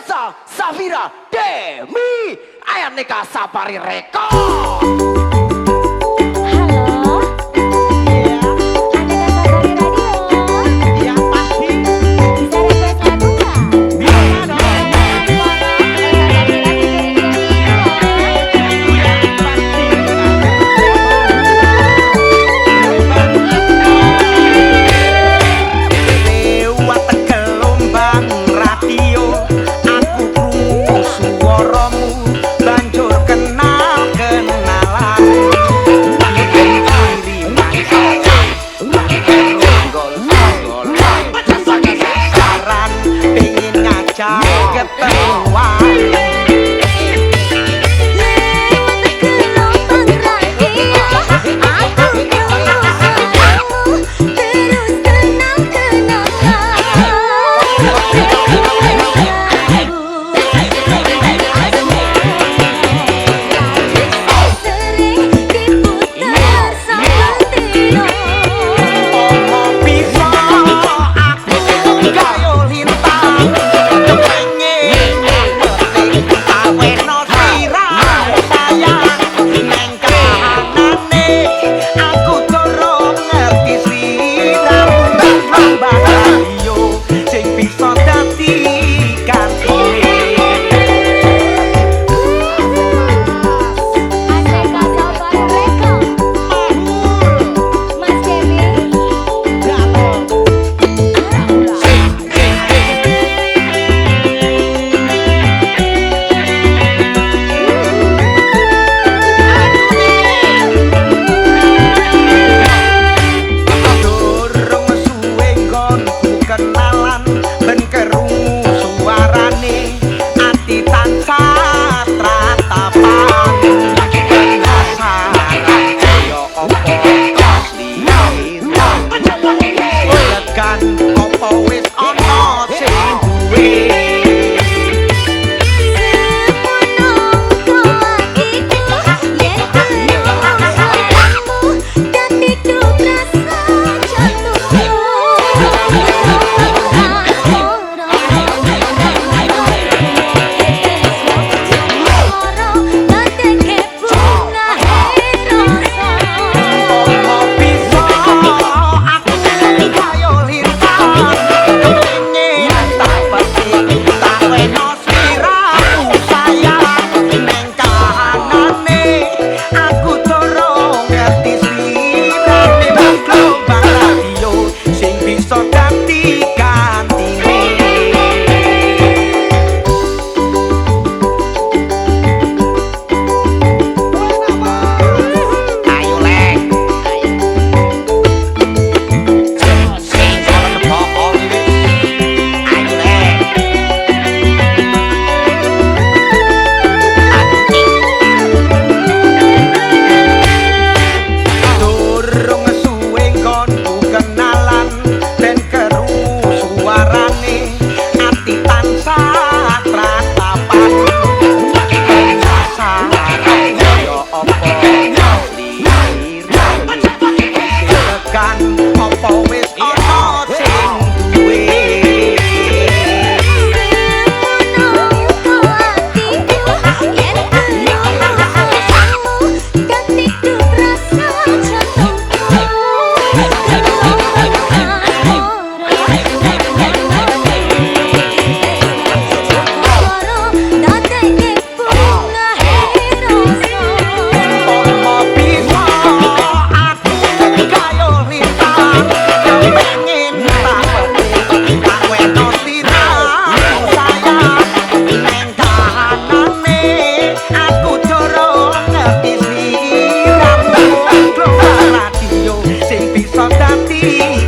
Elsa, Safira, Demi, Ayam Nika Sapari Rekod. Bye. সামনে Hari